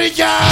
Rica.